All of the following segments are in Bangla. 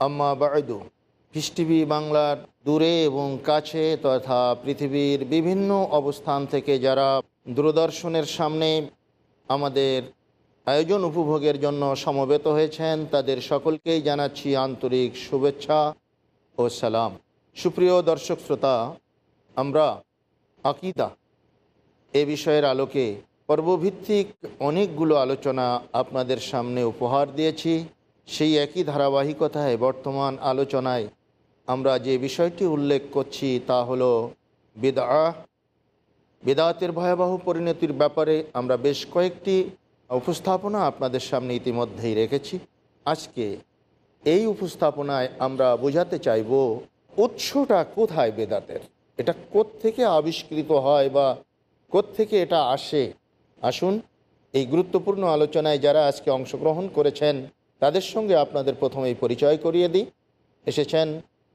আম্মা বায়দু পিস বাংলার দূরে এবং কাছে তথা পৃথিবীর বিভিন্ন অবস্থান থেকে যারা দূরদর্শনের সামনে আমাদের আয়োজন উপভোগের জন্য সমবেত হয়েছেন, তাদের সকলকেই জানাচ্ছি আন্তরিক শুভেচ্ছা ও সালাম। সুপ্রিয় দর্শক শ্রোতা, আমরা আকিদা এ বিষয়ের আলোকে পর্বভিত্তিক অনেকগুলো আলোচনা আপনাদের সামনে উপহার দিয়েছি। সেই একই ধারাবাহিকতায় বর্তমান আলোচনায় আমরা যে বিষয়টি উল্লেখ করছি তা হলো বিদা বেদাতের ভয়াবহ পরিণতির ব্যাপারে আমরা বেশ কয়েকটি উপস্থাপনা আপনাদের সামনে ইতিমধ্যেই রেখেছি। আজকে এই উপস্থাপনায় আমরা বোঝাতে চাইব উৎসটা কোথায় বেদাতের এটা থেকে আবিষ্কৃত হয় বা থেকে এটা আসে? আসুন এই গুরুত্বপূর্ণ আলোচনায় যারা আজকে অংশগ্রহণ করেছেন তাদের সঙ্গে আপনাদের প্রথমেই পরিচয় করিয়ে দিই। এসেছেন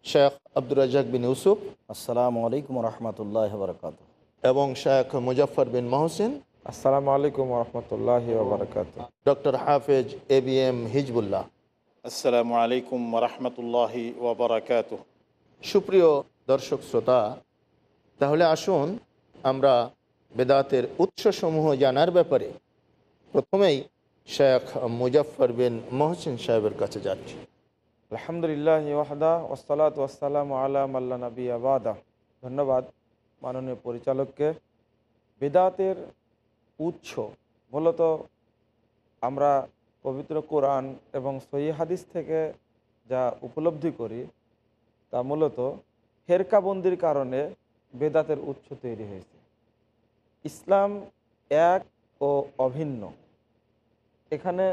শেখ আব্দুর রাজাক বিন ইউসুফ। আসসালামু আলাইকুম রহমতুল্লাহ বরকাত এবং শেখ মুজফর বিন মহসিন। আসসালামু আলাইকুম রহমতুল্লাহ বারকাত ডক্টর হাফেজ এ বি এম হিজবুল্লাহ। আসসালামু আলাইকুম রহমতুল্লাহি ওবরাকাত সুপ্রিয় দর্শক শ্রোতা তাহলে আসুন আমরা বেদাতের উৎসসমূহ জানার ব্যাপারে প্রথমেই শেখ মুজফর বিন মহসিন সাহেবের কাছে যাচ্ছি। আলহামদুলিল্লাহ ওয়াহদা ওসালাত ওয়াসালাম আলা মাল্লা নবী আবাদা ধন্যবাদ মাননীয় পরিচালককে। বেদাতের উৎস, মূলত আমরা পবিত্র কোরআন এবং সহি হাদিস থেকে যা উপলব্ধি করি, তা মূলত ফেরকাবন্দির কারণে বেদাতের উৎস তৈরি হয়েছে। ইসলাম এক ও অভিন্ন। এখানে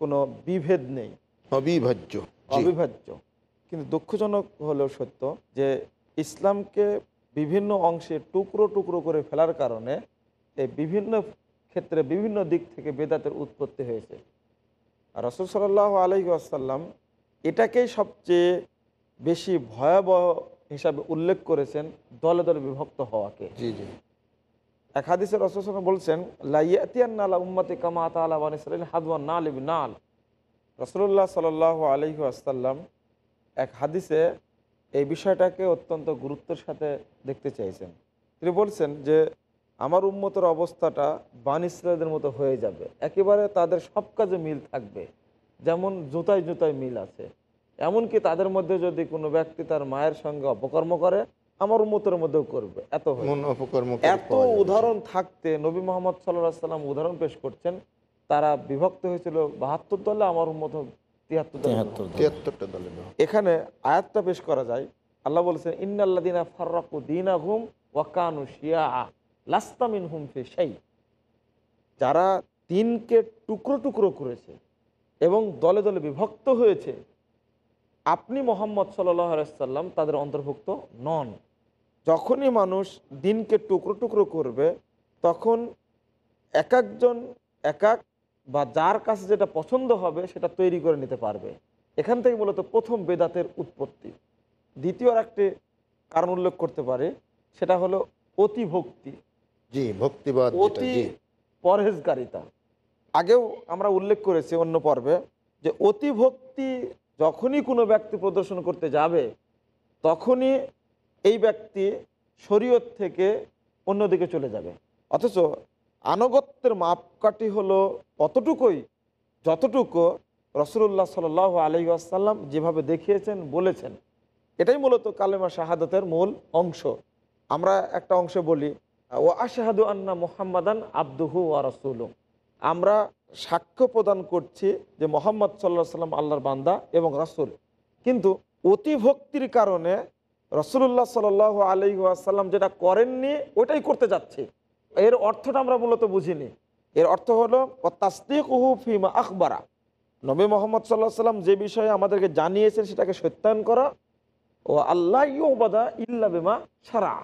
কোনো বিভেদ নেই। অবিভাজ্য অবিভাজ্য। কিন্তু দুঃখজনক হলেও সত্য যে ইসলামকে বিভিন্ন অংশে টুকরো টুকরো করে ফেলার কারণে এই বিভিন্ন ক্ষেত্রে বিভিন্ন দিক থেকে বেদাতের উৎপত্তি হয়েছে। আর রসুল সাল্লাহ আলহি আসাল্লাম এটাকেই সবচেয়ে বেশি ভয়াবহ হিসাবে উল্লেখ করেছেন দলে দলে বিভক্ত হওয়াকে। জি জি। এক হাদিসের রসুল বলছেন লাইয়াতিয়ান নালা উম্মতে কামা তালা হাদওয়ান নাল ইব নাল। রসুল্লাহ সাল আলহি আসাল্লাম এক হাদিসে এই বিষয়টাকে অত্যন্ত গুরুত্বের সাথে দেখতে চাইছেন। তিনি বলছেন যে, আমার উম্মতের অবস্থাটা বান ইসরায়েলদের মতো হয়ে যাবে। একেবারে তাদের সব কাজে মিল থাকবে। যেমন জুতায় জুতায় মিল আছে। এমনকি তাদের মধ্যে যদি কোনো ব্যক্তি তার মায়ের সঙ্গে অপকর্ম করে আমার উম্মতের মধ্যেও করবে। এত এত উদাহরণ থাকতে নবী মোহাম্মদ সাল্লাহ সাল্লাম উদাহরণ পেশ করছেন তারা বিভক্ত হয়েছিল বাহাত্তর দলে আমার উন্মত তিয়াত্তর দলে তিয়াত্তর তিয়াত্তরটা দলে এখানে আয়াতটা পেশ করা যায় আল্লাহ বলেছেন ইন্নাল্লাদিনা ফার্রাকু দিনা হুম ওয়াকানু শিয়া লাস্তামিন হুম ফি সেই যারা দিনকে টুকরো টুকরো করেছে এবং দলে দলে বিভক্ত হয়েছে আপনি মোহাম্মদ সাল্লাম তাদের অন্তর্ভুক্ত নন। যখনই মানুষ দিনকে টুকরো টুকরো করবে তখন এক একজন এক এক বা যার কাছে যেটা পছন্দ হবে সেটা তৈরি করে নিতে পারবে। এখান থেকে মূলত প্রথম বেদাতের উৎপত্তি। দ্বিতীয় আর একটি কারণ উল্লেখ করতে পারে সেটা হলো অতিভক্তি। জি ভক্তিবাদ অতি পরহেজকারিতা আগেও আমরা উল্লেখ করেছি অন্য পর্বে যে অতিভক্তি যখনই কোনো ব্যক্তি প্রদর্শন করতে যাবে, তখনই এই ব্যক্তি শরীয়ত থেকে অন্যদিকে চলে যাবে। অথচ আনুগত্যের মাপকাঠি হলো অতটুকুই, যতটুকু রসুল্লাহ সাল আলী আসাল্লাম যেভাবে দেখিয়েছেন, বলেছেন। এটাই মূলত কালেমা শাহাদতের মূল অংশ। আমরা একটা অংশে বলি ও আশাহাদু আন্না মোহাম্মদান আব্দুহু ওয়া রসুলু আমরা সাক্ষ্য প্রদান করছি যে মোহাম্মদ সাল্লাহ সাল্লাম আল্লাহর বান্দা এবং রাসুল। কিন্তু অতিভক্তির কারণে রসুল্লাহ সাল আলী আসাল্লাম যেটা করেননি, ওটাই করতে যাচ্ছে। এর অর্থটা আমরা মূলত বুঝিনি। এর অর্থ হলো তাস্তিক উহু ফিমা আখবারা। নবী মোহাম্মদ সাল্লাহ সাল্লাম যে বিষয়ে আমাদেরকে জানিয়েছেন, সেটাকে সত্যায়ন করা। ও আল্লাহ ইউবাদা ইল্লা বেমা সারা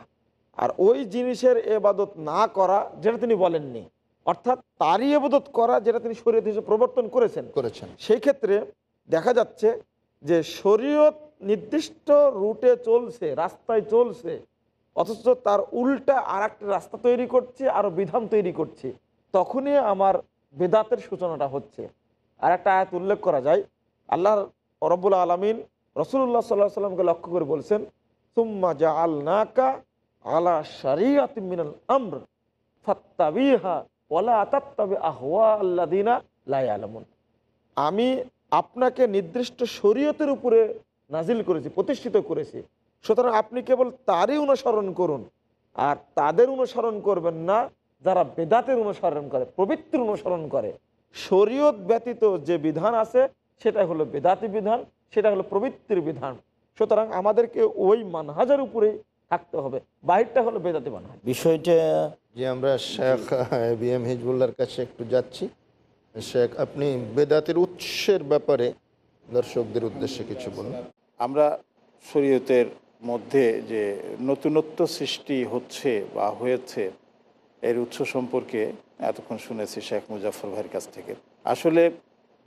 আর ওই জিনিসের এবাদত না করা, যেটা তিনি বলেননি। অর্থাৎ তারই এবাদত করা যেটা তিনি শরীয়ত হিসেবে প্রবর্তন করেছেন। করেছেন। সেই ক্ষেত্রে দেখা যাচ্ছে যে শরীয়ত নির্দিষ্ট রুটে চলছে রাস্তায় চলছে অথচ তার উল্টা আর একটা রাস্তা তৈরি করছে আরও বিধান তৈরি করছে। তখনই আমার বেদাতের সূচনাটা হচ্ছে। আর একটা আয়াত উল্লেখ করা যায় আল্লাহ রব্বুল আলমিন রসুল্লাহ সাল্লাহ সাল্লামকে লক্ষ্য করে বলছেন সুম্মা জা আল নাকা আলা শরিয়াত মিনাল আমর ফাত্তাবিহা আল্লাদিনা আমি আপনাকে নির্দিষ্ট শরীয়তের উপরে নাজিল করেছি, প্রতিষ্ঠিত করেছি। সুতরাং আপনি কেবল তারই অনুসরণ করুন, আর তাদের অনুসরণ করবেন না, যারা বেদাতের অনুসরণ করে প্রবৃত্তির অনুসরণ করে। শরীয়ত ব্যতীত যে বিধান আছে সেটা হলো বেদাতি বিধান, সেটা হলো প্রবৃত্তির বিধান। সুতরাং আমাদেরকে ওই মানহাজার উপরেই থাকতে হবে। বাহিরটা হলো বেদাতি মানহাজ বিষয়টা যে আমরা শেখ বি এম হিজবুল্লার কাছে একটু যাচ্ছি। শেখ আপনি বেদাতের উৎসের ব্যাপারে দর্শকদের উদ্দেশ্যে কিছু বলুন। আমরা শরীয়তের মধ্যে যে নতুনত্ব সৃষ্টি হচ্ছে বা হয়েছে এর উৎস সম্পর্কে এতক্ষণ শুনেছি শেখ মুজাফর ভাইয়ের কাছ থেকে। আসলে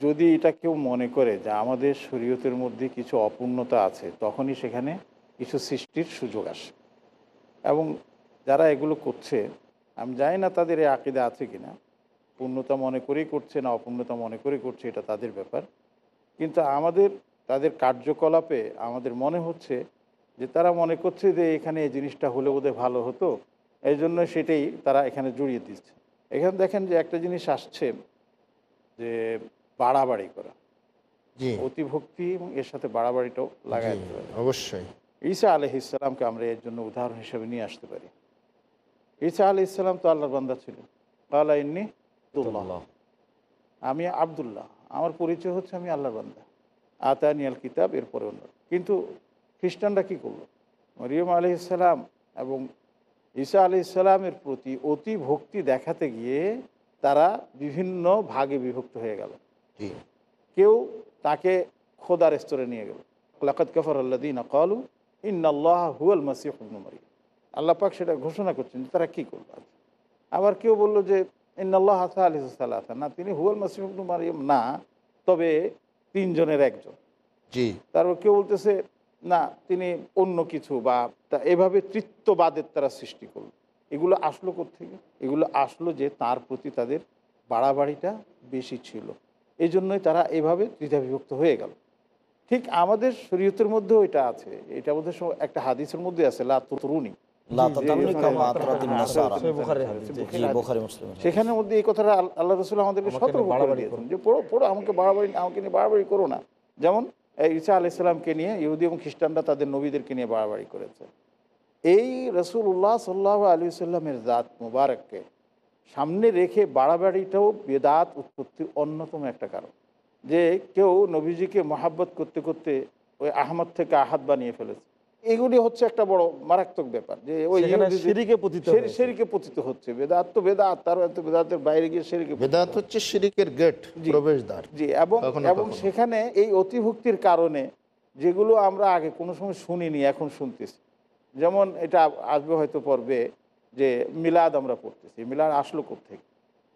যদি এটা কেউ মনে করে যে আমাদের শরীয়তের মধ্যে কিছু অপূর্ণতা আছে তখনই সেখানে কিছু সৃষ্টির সুযোগ আসে। এবং যারা এগুলো করছে আমি জানি না তাদের এই আকিদা আছে কিনা। পূর্ণতা মনে করেই করছে না অপূর্ণতা মনে করেই করছে এটা তাদের ব্যাপার। কিন্তু আমাদের তাদের কার্যকলাপে আমাদের মনে হচ্ছে যে তারা মনে করছে যে এখানে এই জিনিসটা হলে বোধহয় ভালো হতো। এই জন্য সেটাই তারা এখানে জড়িয়ে দিচ্ছে। এখানে দেখেন যে একটা জিনিস আসছে যে বাড়াবাড়ি করা। অতিভক্তি এবং এর সাথে বাড়াবাড়িটাও লাগাই অবশ্যই। ঈসা আলহ ইসলামকে আমরা এর জন্য উদাহরণ হিসেবে নিয়ে আসতে পারি। ঈসা আলহ ইসলাম তো আল্লাহর বান্দা ছিলেন। আল্লাহ ইন্নি। আমি আবদুল্লাহ। আমার পরিচয় হচ্ছে আমি আল্লাহর বান্দা। আতানিয়াল কিতাব এরপরে অন্য। কিন্তু খ্রিস্টানরা কী করল? মরিয়ম আলহ ইসলাম এবং ঈসা আলি ইসলামের প্রতি অতি ভক্তি দেখাতে গিয়ে তারা বিভিন্ন ভাগে বিভক্ত হয়ে গেল। কেউ তাকে খোদার স্তরে নিয়ে গেল। লাকাত কফর আল্লাদিন কালু ইন্নআল্লাহ হুয়াল মাসিহ মারিয়া আল্লাহ পাক সেটা ঘোষণা করছেন তারা কী করবে আবার কেউ বলল যে ইন্নআল্লাহ হাসা আলি সাল্লাহ না তিনি হুয়াল মাসিহ মারিয়াম না তবে তিনজনের একজন। জি। তারপর কেউ বলতেছে না তিনি অন্য কিছু বা তা- এভাবে তৃত্ববাদের তারা সৃষ্টি করল এগুলো আসলো থেকে এগুলো আসলো যে তার প্রতি তাদের বাড়াবাড়িটা বেশি ছিল। এই জন্যই তারা এভাবে দ্বিধা বিভক্ত হয়ে গেল। ঠিক আমাদের শরীয়তের মধ্যেও এটা আছে। এটা বোধহয় একটা হাদিসের মধ্যে আছে লা তরুণী লা তাতারুনি কামা আতরাতিন নাসারা। সহিহ বুখারীর হাদিস, জি। জি বোখারি মুসলিম সেখানের মধ্যে এই কথাটা আল্লাহ রসুল আমাদেরকে সতর্ক করে বাড়াবাড়ি দিয়েছেন। যে পড়ো পড়ো আমাকে বাড়াবাড়ি আমাকে নিয়ে বাড়াবাড়ি করো না। যেমন এই ঈসা আলি ইসলামকে নিয়ে ইহুদি এবং খ্রিস্টানরা তাদের নবীদেরকে নিয়ে বাড়াবাড়ি করেছে। এই রসুল্লাহ সাল্লাহ আলী সাল্লামের জাত মুবারককে সামনে রেখে বাড়াবাড়িটাও বেদাত উৎপত্তির অন্যতম একটা কারণ। যে কেউ নবীজিকে মহাব্বত করতে করতে ওই আহমদ থেকে আহাত বানিয়ে ফেলেছে। এগুলি হচ্ছে একটা বড় মারাত্মক ব্যাপার যে ওই শিরিকে পতিত। শেরিকে পতিত হচ্ছে। বেদাত তো বেদাত তার এত বেদাতের বাইরে গিয়ে শেরিকে পতিত বেদাত হচ্ছে শিরিকের গেট প্রবেশদ্বার। জি এবং এবং সেখানে এই অতিভক্তির কারণে যেগুলো আমরা আগে কোনো সময় শুনিনি এখন শুনতেছি। যেমন এটা আসবে হয়তো পর্বে যে মিলাদ আমরা পড়তেছি। মিলাদ আসলো থেকে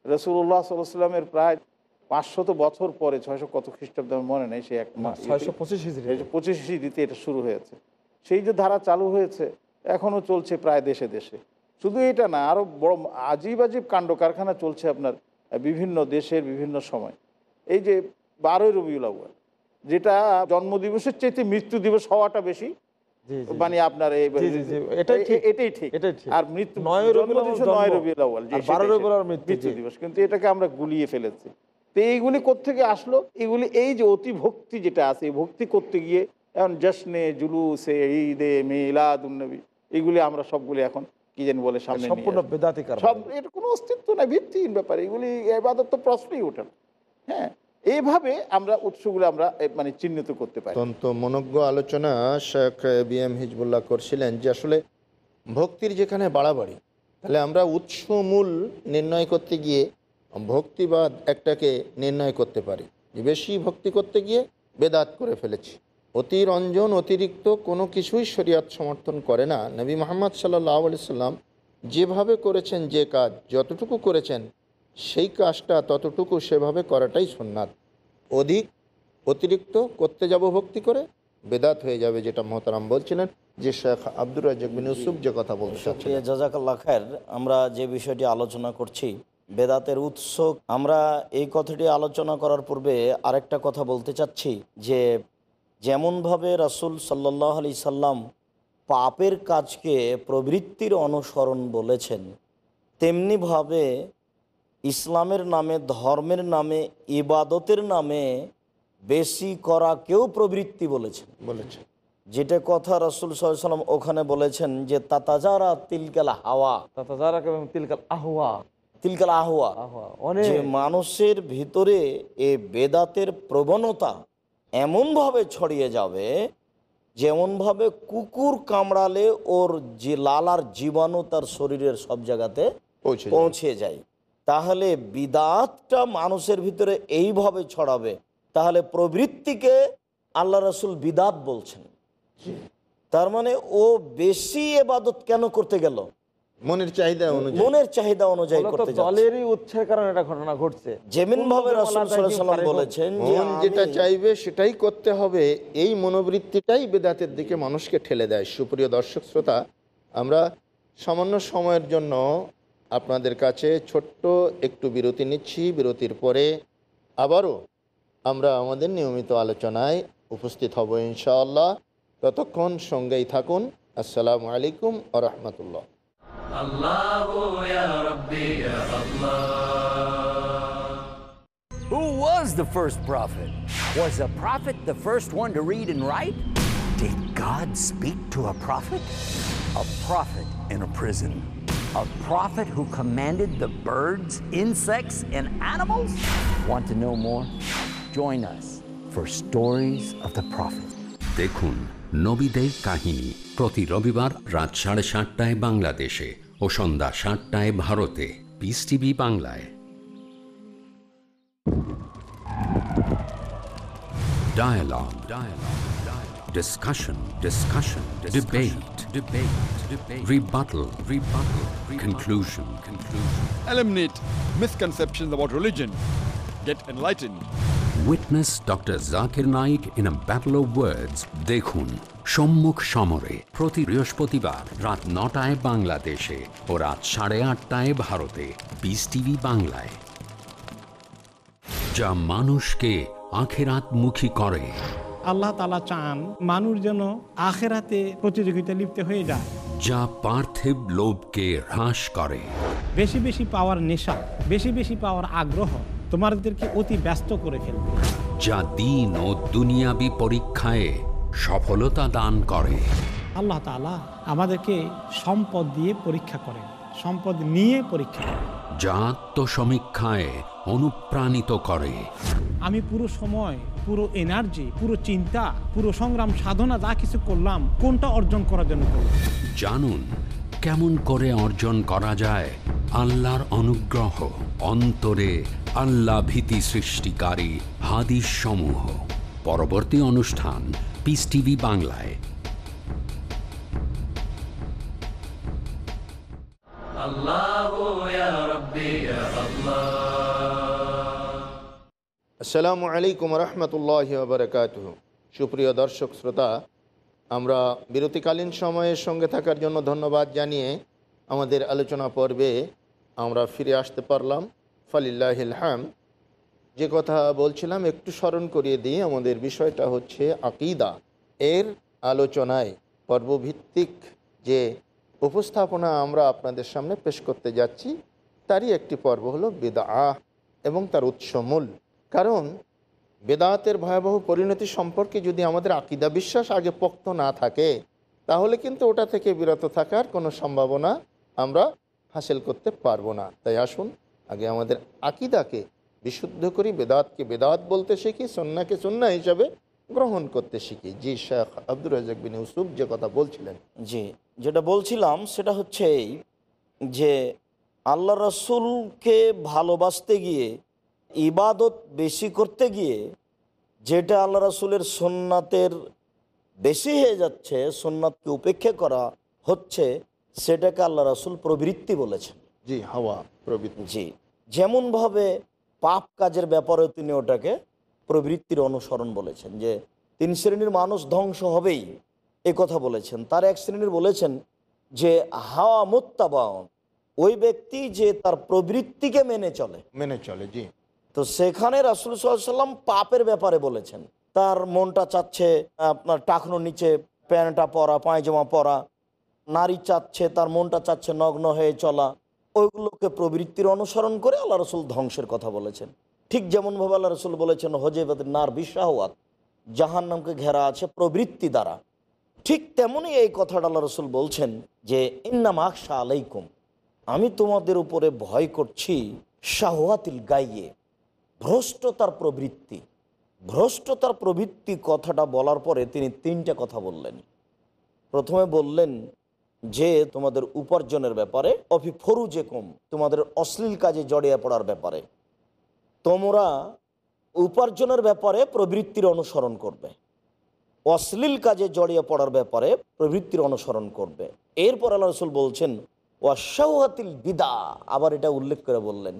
রসুল্লাহ সাল্লামের প্রায় পাঁচশত বছর পরে ছয়শো কত খ্রিস্টাব্দ মনে নেই সে এক মা- ছয়শো পঁচিশ পঁচিশ দিতে এটা শুরু হয়েছে। সেই যে ধারা চালু হয়েছে এখনও চলছে প্রায় দেশে দেশে। শুধু এটা না আরও বড় আজীব আজীব কাণ্ড কারখানা চলছে আপনার বিভিন্ন দেশের বিভিন্ন সময়। এই যে বারোই রবিউল আউয়াল যেটা জন্মদিবসের চাইতে মৃত্যু দিবস হওয়াটা বেশি। মানে আপনার এটাই ঠিক। আর মৃত্যু নয় রবিউল মৃত্যু, মৃত্যু দিবস। কিন্তু এটাকে আমরা গুলিয়ে ফেলেছি। তো এইগুলি কোত্থেকে আসলো? এগুলি এই যে অতি ভক্তি যেটা আছে এই ভক্তি করতে গিয়ে এখন জশ্নে জুলুসে ঈদে মিলাদুন্নবী এগুলি আমরা সবগুলি এখন কি জানি বলে সামনে সম্পূর্ণ বেদাতিকার সব এর কোনো অস্তিত্ব নাই ভিত্তিহীন ব্যাপার এগুলি এবাদত তো প্রশ্নই ওঠে না। হ্যাঁ এইভাবে আমরা উৎসগুলো আমরা মানে চিহ্নিত করতে পারি। অত্যন্ত মনজ্ঞ আলোচনা শেখ বি এম হিজবুল্লাহ করছিলেন যে আসলে ভক্তির যেখানে বাড়াবাড়ি তাহলে আমরা উৎস মূল নির্ণয় করতে গিয়ে ভক্তিবাদ একটাকে নির্ণয় করতে পারি। যে বেশি ভক্তি করতে গিয়ে বেদাত করে ফেলেছি। অতিরঞ্জন, অতিরিক্ত কোনো কিছুই শরিয়াত সমর্থন করে না। নবী মোহাম্মদ সাল্লাহ আলি সাল্লাম যেভাবে করেছেন যে কাজ, যতটুকু করেছেন, সেই কাজটা ততটুকু সেভাবে করাটাই সুন্নাত। অধিক অতিরিক্ত করতে যাব ভক্তি করে, বেদাত হয়ে যাবে যেটা মহতারাম বলছিলেন, যে শেখ আব্দুর রাজাক বিন যে কথা বলতে চাচ্ছেন। জাজাকাল্লা খায়ের, আমরা যে বিষয়টি আলোচনা করছি বেদাতের উৎস আমরা এই কথাটি আলোচনা করার পূর্বে আরেকটা কথা বলতে চাচ্ছি যে যেমনভাবে রাসূল সাল্লাহ আলি সাল্লাম পাপের কাজকে প্রবৃত্তির অনুসরণ বলেছেন তেমনিভাবে ইসলামের নামে ধর্মের নামে ইবাদতের নামে বেশি করাকেও প্রবৃত্তি বলেছেন। বলেছেন। যেটা কথা রসুল সাল্লাম ওখানে বলেছেন যে তাতাজারা তিলকাল হাওয়া। তাতাজারাক এবং তিলকাল আহুয়া তিলকাল আহুয়া অনেক। যে মানুষের ভিতরে এ বেদাতের প্রবণতা এমনভাবে ছড়িয়ে যাবে যেমনভাবে কুকুর কামড়ালে ওর যে লালার জীবাণু তার শরীরের সব জায়গাতে পৌঁছে পৌঁছে যায়। তাহলে বিদাতটা মানুষের ভিতরে এইভাবে ছড়াবে তাহলে প্রবৃত্তিকে আল্লাহ রসুল বিদাত বলছেন। তার মানে ও বেশি এবাদত কেন করতে গেল? মনের চাহিদা অনুযায়ী। মনের চাহিদা অনুযায়ী মূলত করতে যাচ্ছে। দলেরই উৎসের কারণে এটা ঘটনা ঘটছে। যেমন ভাবে রাসূল সাল্লাল্লাহু আলাইহি বলেছেন মন যেটা চাইবে সেটাই করতে হবে এই মনোবৃত্তিটাই বেদাতের দিকে মানুষকে ঠেলে দেয়। সুপ্রিয় দর্শক শ্রোতা আমরা সামান্য সময়ের জন্য আপনাদের কাছে ছোট্ট একটু বিরতি নিচ্ছি। বিরতির পরে আবারও আমরা আমাদের নিয়মিত আলোচনায় উপস্থিত হব ইনশাআল্লাহ। ততক্ষণ সঙ্গেই থাকুন। আসসালামু আলাইকুম আ রহমতুল্লাহ। Ya Rabbi Ya Allah. Who was the first prophet? Was a prophet the first one to read and write? Did God speak to a prophet? A prophet in a prison. A prophet who commanded the birds, insects, and animals? Want to know more? Join us for Stories of the Prophet. দেখুন নবীদের কাহিনী প্রতি রবিবার রাত সাড়ে সাতটায় ও সন্ধ্যা সাতটায় ভারতে পিস টিভি বাংলায় Dialogue. Dialogue. Dialogue. Discussion. Discussion. Debate. Debate. Debate. Rebuttal. Rebuttal. Conclusion. Conclusion. eliminate misconceptions about religion, get enlightened. Witness doctor Zakir Naik in a battle of words. দেখুন সম্মুখ সমরে প্রতি বৃহস্পতিবার রাত নটায় বাংলাদেশে ও রাত সাড়ে আটটায় ভারতে পিস টিভি বাংলায় যা মানুষকে আখেরাত মুখী করে আল্লাহ তালা চান মানুষ যেন আখেরাতে প্রতিযোগিতা লিপ্ত হয়ে যায়। যা পার্থিব লোভকে হ্রাস করে। বেশি বেশি পাওয়ার নেশা বেশি বেশি পাওয়ার আগ্রহ তোমাদেরকে অতি ব্যস্ত করে ফেলবে। যা দিন ও দুনিয়াবি পরীক্ষায় সফলতা দান করে। আল্লাহ তালা আমাদেরকে সম্পদ দিয়ে পরীক্ষা করেন সম্পদ নিয়ে পরীক্ষা করেন। যা আত্মসমীক্ষায় অনুপ্রাণিত করে। আমি পুরো সময় পুরো এনার্জি পুরো চিন্তা পুরো সংগ্রাম সাধনা যা কিছু করলাম কোনটা অর্জন করার জন্য করলাম? জানুন কেমন করে অর্জন করা যায়? আল্লাহর অনুগ্রহ অন্তরে আল্লাহ ভীতি সৃষ্টিকারী হাদিস সমূহ পরবর্তী অনুষ্ঠান পিস টিভি বাংলায়। আসসালামু আলাইকুম রহমতুল্লাহ বারকাত সুপ্রিয় দর্শক শ্রোতা আমরা বিরতিকালীন সময়ের সঙ্গে থাকার জন্য ধন্যবাদ জানিয়ে আমাদের আলোচনা পর্বে আমরা ফিরে আসতে পারলাম। ফালিল্লাহিল হাম। যে কথা বলছিলাম, একটু স্মরণ করিয়ে দিই, আমাদের বিষয়টা হচ্ছে আকিদা। এর আলোচনায় পর্বভিত্তিক যে উপস্থাপনা আমরা আপনাদের সামনে পেশ করতে যাচ্ছি, তারই একটি পর্ব হলো বিদা এবং তার উৎসমূল কারণ বেদাতের ভয়াবহ পরিণতি সম্পর্কে যদি আমাদের আকিদা বিশ্বাস আগে পোক্ত না থাকে, তাহলে কিন্তু ওটা থেকে বিরত থাকার কোনো সম্ভাবনা আমরা হাসিল করতে পারব না। তাই আসুন, আগে আমাদের আকিদাকে বিশুদ্ধ করি, বেদাতকে বেদাত বলতে শিখি সন্নাকে সন্না হিসাবে গ্রহণ করতে শিখি। জি, শেখ আব্দুর রাজাক বিন ইউসুফ যে কথা বলছিলেন। জি, যেটা বলছিলাম সেটা হচ্ছে এই যে আল্লাহ রসুলকে ভালোবাসতে গিয়ে ইবাদত বেশি করতে গিয়ে যেটা আল্লাহ রাসুলের সোননাথের বেশি হয়ে যাচ্ছে সোননাথকে উপেক্ষা করা হচ্ছে সেটাকে আল্লাহ রাসুল প্রবৃত্তি বলেছেন। জি হাওয়া প্রবৃত্তি। জি যেমনভাবে পাপ কাজের ব্যাপারেও তিনি ওটাকে প্রবৃত্তির অনুসরণ বলেছেন যে তিন শ্রেণির মানুষ ধ্বংস হবেই এ কথা বলেছেন। তার এক শ্রেণির বলেছেন যে হাওয়া মোত্তাবাউন ওই ব্যক্তি যে তার প্রবৃত্তিকে মেনে চলে। মেনে চলে জি। তো সেখানে রাসুল সাল্লাম পাপের ব্যাপারে বলেছেন। তার মনটা চাচ্ছে, আপনার টাকনো নিচে প্যান্টটা পরা, পায়জামা পরা, নারী চাচ্ছে, তার মনটা চাচ্ছে নগ্ন হয়ে চলা। ওইগুলোকে প্রবৃত্তির অনুসরণ করে আল্লাহ রসুল ধ্বংসের কথা বলেছেন। ঠিক যেমনভাবে আল্লাহ রসুল বলেছেন হজেবাদের নার বিশ্বাহওয়াত জাহান নামকে ঘেরা আছে প্রবৃত্তি দ্বারা। ঠিক তেমনই এই কথাটা আল্লাহ রসুল বলছেন যে, ইন্নাম আকশা আলাইকুম আমি তোমাদের উপরে ভয় করছি শাহওয়াতিল গাইয়ে। ভ্রষ্টতার প্রবৃত্তি। ভ্রষ্টতার প্রবৃত্তি কথাটা বলার পরে তিনি তিনটা কথা বললেন। প্রথমে বললেন যে, তোমাদের উপার্জনের ব্যাপারে, অফি ফরুজে কম, তোমাদের অশ্লীল কাজে জড়িয়ে পড়ার ব্যাপারে। তোমরা উপার্জনের ব্যাপারে প্রবৃত্তির অনুসরণ করবে। অশ্লীল কাজে জড়িয়ে পড়ার ব্যাপারে প্রবৃত্তির অনুসরণ করবে। এরপর আল্লাহ রসুল বলছেন ওয়াশাহাতিল বিদা আবার এটা উল্লেখ করে বললেন।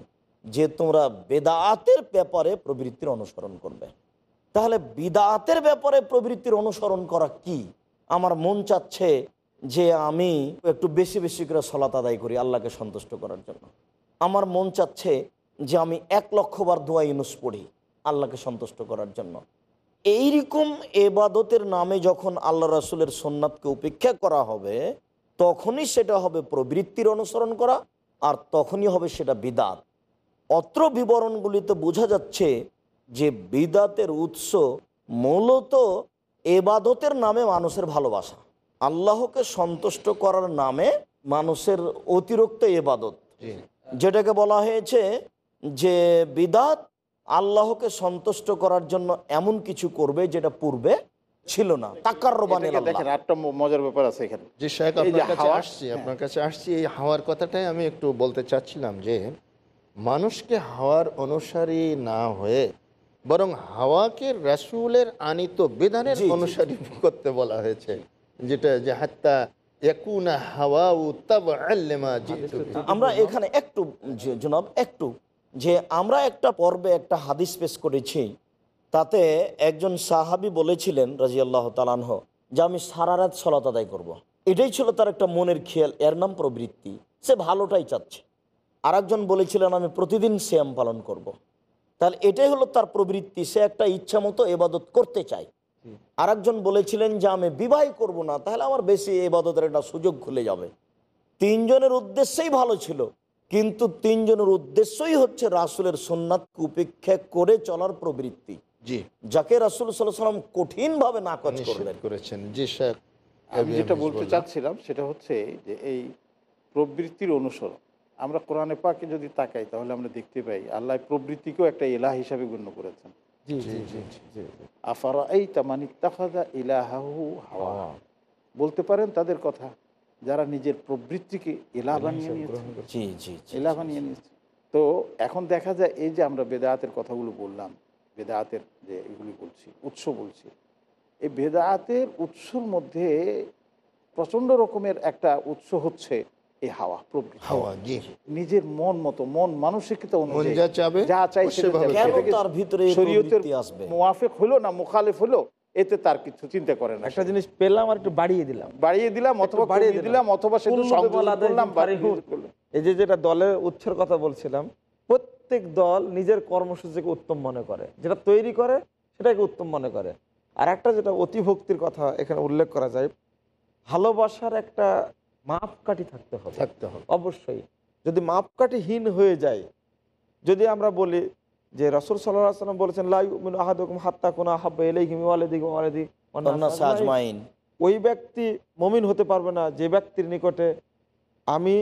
যে তোমরা বেদাতের ব্যাপারে প্রবৃত্তির অনুসরণ করবে। তাহলে বিদাতের ব্যাপারে প্রবৃত্তির অনুসরণ করা কি? আমার মন চাচ্ছে যে আমি একটু বেশি বেশি করে সলাত আদায় করি আল্লাহকে সন্তুষ্ট করার জন্য। আমার মন চাচ্ছে যে আমি এক লক্ষবার দোয়া ইউনুস পড়ি আল্লাহকে সন্তুষ্ট করার জন্য। এইরকম এবাদতের নামে যখন আল্লাহ রাসুলের সোননাথকে উপেক্ষা করা হবে, তখনই সেটা হবে প্রবৃত্তির অনুসরণ করা আর তখনই হবে সেটা বিদাত। অত্র বিবরণগুলিতে বোঝা যাচ্ছে যে বিদাতের উৎস মূলত এবাদতের নামে মানুষের ভালোবাসা। আল্লাহকে সন্তুষ্ট করার নামে মানুষের অতিরিক্ত এবাদত। যেটাকে বলা হয়েছে যে বিদাত আল্লাহকে সন্তুষ্ট করার জন্য এমন কিছু করবে যেটা পূর্বে ছিল না। দেখেন একটা মজার ব্যাপার আছে এখানে। যে শেখ আপনার কাছে আসছি আপনার কাছে আসছি। এই হাওয়ার কথাটাই আমি একটু বলতে চাচ্ছিলাম যে মানুষকে হাওয়ার অনুসারী না হয়ে বরং হাওয়াকে রাসূলের আনিত বিধানের। অনুসারী করতে বলা হয়েছে। যেটা যে হাত্তা তাব আল্লেমা আমরা এখানে একটু জনাব একটু যে আমরা একটা পর্বে একটা হাদিস পেশ করেছি তাতে একজন সাহাবি বলেছিলেন রাজি আল্লাহ তালানহ যে আমি সারা রাত সলাত আদায় করব। এটাই ছিল তার একটা মনের খেয়াল এর নাম প্রবৃত্তি। সে ভালোটাই চাচ্ছে। আর একজন বলেছিলেন আমি প্রতিদিন শ্যাম পালন করব। তাহলে এটাই হলো তার প্রবৃত্তি। সে একটা ইচ্ছা মতো এবাদত করতে চায়। আর একজন বলেছিলেন যে আমি বিবাহ করব না তাহলে আমার বেশি এবাদতের একটা সুযোগ খুলে যাবে। তিনজনের উদ্দেশ্যই ভালো ছিল কিন্তু তিনজনের উদ্দেশ্যই হচ্ছে রাসুলের সোননাথকে উপেক্ষা করে চলার প্রবৃত্তি। জি। যাকে রাসুল সাল্লাম কঠিনভাবে নাকচ নিষেধ করবেন করেছেন। জি আমি যেটা বলতে চাচ্ছিলাম সেটা হচ্ছে যে এই প্রবৃত্তির অনুসরণ। আমরা কোরআনে পাকে যদি তাকাই তাহলে আমরা দেখতে পাই আল্লাহ প্রবৃত্তিকেও একটা এলাহ হিসাবে গণ্য করেছেন। জি জি জি জি আফারা এই তামানিক তাফাদা ইলাহাহু হাওয়া। বলতে পারেন তাদের কথা যারা নিজের প্রবৃত্তিকে এলাহ বানিয়ে নিয়েছে। জি জি জি। এলাহ বানিয়ে নিয়েছে। তো এখন দেখা যায় এই যে আমরা বেদায়াতের কথাগুলো বললাম বেদায়াতের যে এগুলি বলছি উৎস বলছি এই বেদায়াতের উৎসর মধ্যে প্রচণ্ড রকমের একটা উৎস হচ্ছে এই হাওয়া প্রবৃত্তি। হাওয়া জি। নিজের মন মতো মন মানসিকতা অনুযায়ী যা চাবে যা চাই তার ভিতরে শরীয়তের হলো না মুখালেফ হলো এতে তার কিছু চিন্তা করে না একটা জিনিস পেলাম আর একটু বাড়িয়ে দিলাম। বাড়িয়ে দিলাম অথবা বাড়িয়ে দিলাম। অথবা সেটা করলাম। এই যে যেটা দলের উৎসের কথা বলছিলাম প্রত্যেক দল নিজের কর্মসূচিকে উত্তম মনে করে। যেটা তৈরি করে সেটাকে উত্তম মনে করে। আর একটা যেটা অতিভক্তির কথা এখানে উল্লেখ করা যায় ভালোবাসার একটা মাপকাঠি থাকতে হবে। থাকতে হবে। অবশ্যই। যদি মাপকাঠিহীন হয়ে যায় যদি আমরা বলি যে রসুল সাল্লাহ সাল্লাম বলেছেন লাই আহাদুকুম হাত্তা কোন আহাব্বা এলাইহিম ওয়ালিদিহি ওয়ালিদি আজমাইন। ওই ব্যক্তি মমিন হতে পারবে না যে ব্যক্তির নিকটে আমি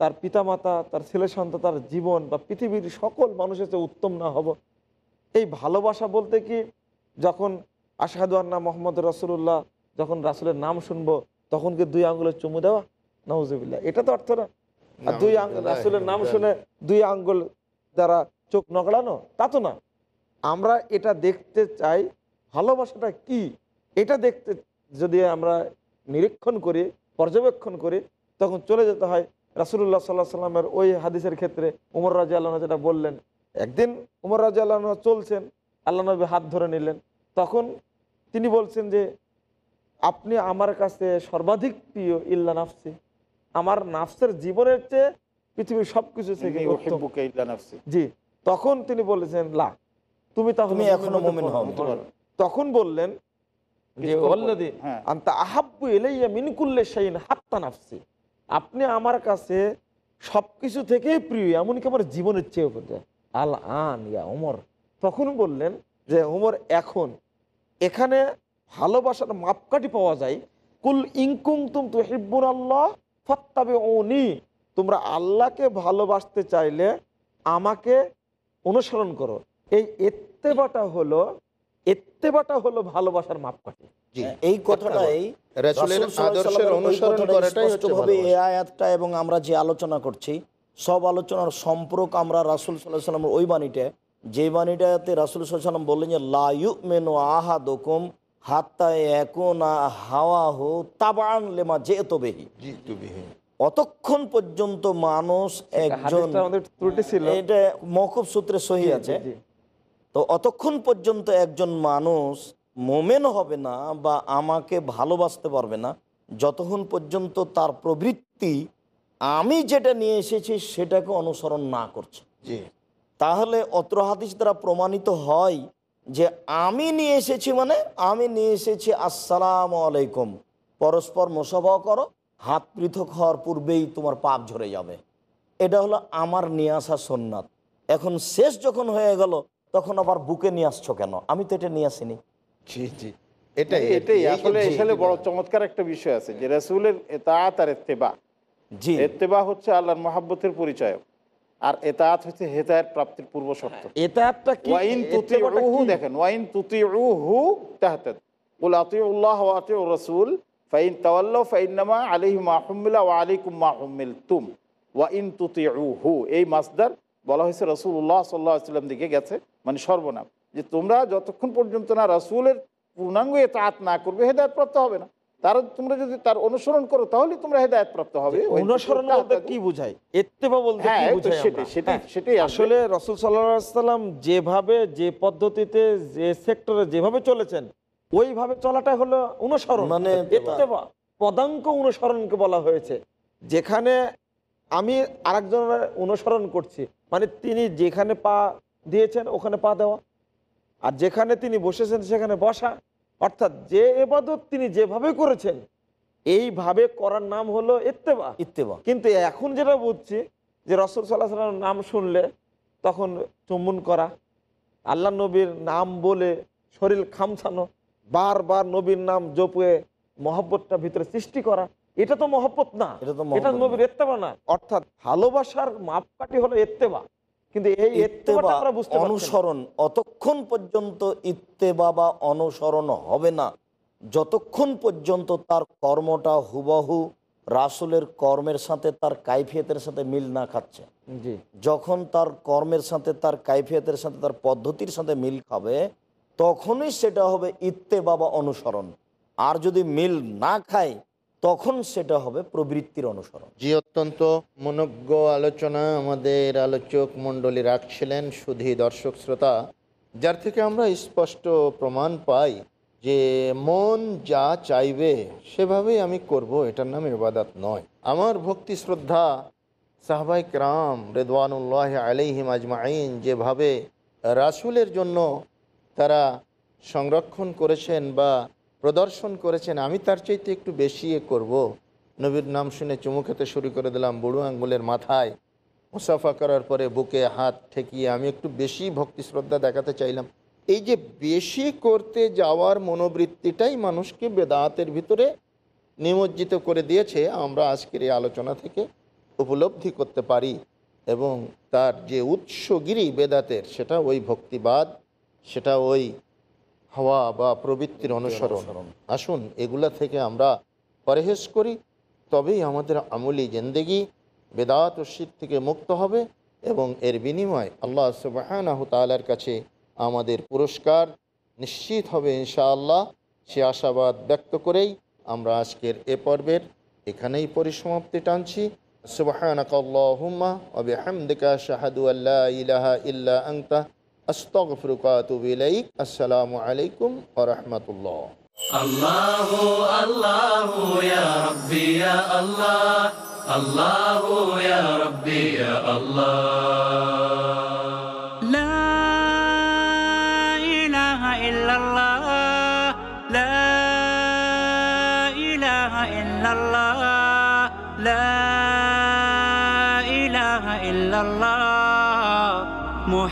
তার পিতামাতা তার ছেলে সন্তান তার জীবন বা পৃথিবীর সকল মানুষের চেয়ে উত্তম না হব। এই ভালোবাসা বলতে কি? যখন আশাহাদু আন্না মোহাম্মদ রসুল্লাহ যখন রাসুলের নাম শুনব তখন কি দুই আঙ্গুলের চুমু দেওয়া? নওয়াজবিল্লা এটা তো অর্থ না। আর দুই আঙ্গুল রাসুলের নাম শুনে দুই আঙ্গুল দ্বারা চোখ নগড়ানো তা তো না। আমরা এটা দেখতে চাই ভালোবাসাটা কি? এটা দেখতে যদি আমরা নিরীক্ষণ করি পর্যবেক্ষণ করি তখন চলে যেতে হয় রাসুল্লাহ সাল্লাহ সাল্লামের ওই হাদিসের ক্ষেত্রে উমর রাজা আল্লাহ যেটা বললেন একদিন উমর রাজা আল্লাহ চলছেন আল্লাহ নবী হাত ধরে নিলেন তখন তিনি বলছেন যে আপনি আমার কাছে সর্বাধিক প্রিয় ইল্লা নাফসি। আমার নাফসের জীবনের চেয়ে পৃথিবীর সব কিছু থেকে। জি তখন তিনি বলেছেন লা তুমি তাহলে এখনও মুমিন হও। তখন বললেন হ্যাঁ। আপনি আমার কাছে সবকিছু থেকেই প্রিয় এমনকি আমার জীবনের চেয়ে আল আন ইয়া ওমর তখন বললেন যে ওমর এখন এখানে ভালোবাসার মাপকাঠি পাওয়া যায়। কুল ইনকুম তুম তো হিব্বুন আল্লাহ ফত্তাবে ওনি তোমরা আল্লাহকে ভালোবাসতে চাইলে আমাকে অনুসরণ করো। এই এত্তেবাটা হলো এত্তেবাটা হলো ভালোবাসার মাপকাঠি। এই কথাটাই এই আয়াতটা এবং আমরা যে আলোচনা করছি সব আলোচনার সম্পর্ক আমরা রাসুল সাল্লাহ সাল্লামের ওই বাণীটা যে বাণীটাতে রাসুল সাল্লাম বললেন যে লায়ু মেনু আহা দোকম হাত্তায় একোনা হাওয়া হো তাবান লেমা যেত বেহি। অতক্ষণ পর্যন্ত মানুষ একজন হাদিসটা আমাদের ত্রুটি ছিল। এটা মকুব সূত্রে সহি আছে। তো অতক্ষণ পর্যন্ত একজন মানুষ মোমেন হবে না বা আমাকে ভালোবাসতে পারবে না যতক্ষণ পর্যন্ত তার প্রবৃত্তি আমি যেটা নিয়ে এসেছি সেটাকে অনুসরণ না করছে। তাহলে অত্র হাদিস দ্বারা প্রমাণিত হয় যে আমি নিয়ে এসেছি মানে আমি নিয়ে এসেছি আসসালাম আলাইকুম। পরস্পর মোসাফা করো হাত পৃথক হওয়ার পূর্বেই তোমার পাপ ঝরে যাবে। এটা হলো আমার নিয়ে আসা সোননাথ এখন শেষ যখন হয়ে গেল তখন আবার বুকে নিয়ে আসছো কেন? আমি তো এটা নিয়ে আসিনি। জি জি। এটাই এটাই। আসলে এখানে বড় চমৎকার একটা বিষয় আছে যে রাসূলের এতাআত আর ইত্তেবা। জি। ইত্তেবা হচ্ছে আল্লাহর মহাব্বতের পরিচয়। আর এতাআত হচ্ছে হেদায়েত প্রাপ্তির পূর্ব শর্ত। এটা একটা কি? ওয়াইন তুতিউহু দেখেন ওয়াইন তুতিউহু তাহতাদ। কুল আতিউল্লাহ ওয়া আতিউর রাসূল ফাইন তাওয়াল্লাউ ফাইন্নামা আলাইহি মা ওয়া আলাইকুম মা হুম্মিলতুম। ওয়া ইন তুতিউহু এই মাসদার বলা হয়েছে রাসূলুল্লাহ সাল্লাল্লাহু আলাইহি ওয়াসাল্লাম দিকে গেছে মানে সর্বনাম। যে তোমরা যতক্ষণ পর্যন্ত না রাসূলের পূর্ণাঙ্গ এতাআত না করবে হেদায়েত প্রাপ্ত হবে না। তার তোমরা যদি তার অনুসরণ করো তাহলে তোমরা হেদায়েত প্রাপ্ত হবে। অনুসরণ বলতে কি বুঝায়? এত্তেবা বলতে হ্যাঁ সেটাই হ্যাঁ, সেটাই আসলে। রসুল সাল্লাম যেভাবে যে পদ্ধতিতে যে সেক্টরে যেভাবে চলেছেন ওইভাবে চলাটা হলো অনুসরণ। মানে ইত্তেবা, পদাঙ্ক অনুসরণকে বলা হয়েছে। যেখানে আমি আরেকজনের অনুসরণ করছি মানে তিনি যেখানে পা দিয়েছেন ওখানে পা দেওয়া। আর যেখানে তিনি বসেছেন সেখানে বসা। অর্থাৎ যে এবাদত তিনি যেভাবে করেছেন এইভাবে করার নাম হলো ইত্তেবা। ইত্তেবা। কিন্তু এখন যেটা বুঝছি যে রসুল সাল্লাহ সাল্লামের নাম শুনলে তখন চুম্বন করা আল্লাহ নবীর নাম বলে শরীর খামছানো বারবার নবীর নাম জপুয়ে মহব্বতটা ভিতরে সৃষ্টি করা এটা তো মহব্বত না। এটা তো এটা নবীর এত্তেবা না। অর্থাৎ ভালোবাসার মাপকাঠি হলো এত্তেবা কিন্তু এই। অনুসরণ অতক্ষণ পর্যন্ত ইত্তেবা বা অনুসরণ হবে না। যতক্ষণ পর্যন্ত তার কর্মটা হুবহু রাসুলের কর্মের সাথে তার কাইফিয়তের সাথে মিল না খাচ্ছে যখন তার কর্মের সাথে তার কাইফিয়তের সাথে তার পদ্ধতির সাথে মিল খাবে তখনই সেটা হবে ইত্তেবা বা অনুসরণ। আর যদি মিল না খায় তখন সেটা হবে প্রবৃত্তির অনুসরণ। জি, অত্যন্ত মনজ্ঞ আলোচনা আমাদের আলোচক মণ্ডলী রাখছিলেন সুধী দর্শক শ্রোতা, যার থেকে আমরা স্পষ্ট প্রমাণ পাই যে মন যা চাইবে সেভাবেই আমি করব, এটার নাম ইবাদাত নয়। আমার ভক্তি শ্রদ্ধা সাহবাই রাম রেদওয়ানুল্লাহ আলাইহিম আজমাইন যেভাবে রাসুলের জন্য তারা সংরক্ষণ করেছেন বা প্রদর্শন করেছেন, আমি তার চাইতে একটু বেশি এ করব। নবীর নাম শুনে চুমু খেতে শুরু করে দিলাম, বুড়ো আঙ্গুলের মাথায় মুসাফা করার পরে বুকে হাত ঠেকিয়ে আমি একটু বেশি ভক্তি শ্রদ্ধা দেখাতে চাইলাম। এই যে বেশি করতে যাওয়ার মনোবৃত্তিটাই মানুষকে বেদাতের ভিতরে নিমজ্জিত করে দিয়েছে, আমরা আজকের এই আলোচনা থেকে উপলব্ধি করতে পারি এবং তার যে উৎসগিরি বেদাতের, সেটা ওই ভক্তিবাদ, সেটা ওই হওয়া বা প্রবৃত্তির অনুসরণ। আসুন এগুলা থেকে আমরা পরহেজ করি তবেই আমাদের আমলি জেন্দেগি বেদাত ও শীত থেকে মুক্ত হবে এবং এর বিনিময় আল্লাহ সুবাহানাহ তালার কাছে আমাদের পুরস্কার নিশ্চিত হবে ইনশাআল্লাহ। সে আশাবাদ ব্যক্ত করেই আমরা আজকের এ পর্বের এখানেই পরিসমাপ্তি টানছি। সুবাহানাক আল্লাহুম্মা ওয়া বিহামদিকা আশহাদু আল্লা ইলাহা ইল্লা আনতা أستغفرك وأتوب إليك. السلام عليكم ورحمة الله. الله الله يا ربي يا الله. الله يا ربي يا الله.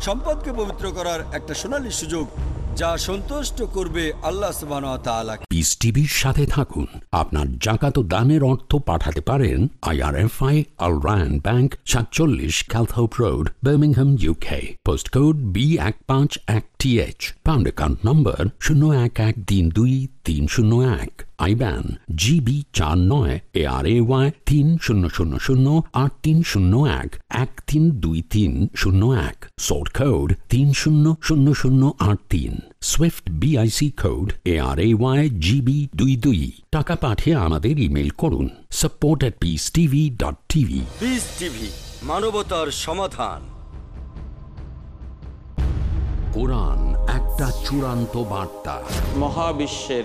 সম্পদকে পবিত্র করার একটা সোনালী সুযোগ যা সন্তুষ্ট করবে আল্লাহ পিস টিভির সাথে থাকুন। আপনার জাকাত দানের অর্থ পাঠাতে পারেন আইআরএফআই আল রায়ন ব্যাংক সাতচল্লিশ Calthorpe road Birmingham UK post code B এক পাঁচ এক T H pound account number শূন্য এক এক তিন দুই তিন শূন্য এক আইব্যান জিবি চার নয় এ আর এ ওয়াই তিন শূন্য শূন্য শূন্য আট তিন শূন্য এক এক তিন দুই তিন শূন্য এক সোর্ট কোড তিন শূন্য শূন্য শূন্য আট তিন SWIFT BIC code A R A Y GB দুই দুই। টাকা পাঠিয়ে আমাদের ইমেল করুন support at peace TV dot TV peace TV মানবতার সমাধান। কোরআন একটা চূড়ান্ত বার্তা। মহাবিশ্বের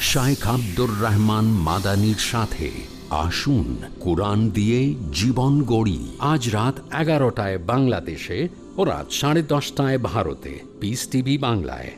শাইখ আব্দুর রহমান মাদানির সাথে আসুন কোরআন দিয়ে জীবন গড়ি। আজ রাত এগারোটায় বাংলাদেশে ও রাত সাড়ে দশটায় ভারতে। পিস টিভি বাংলায়।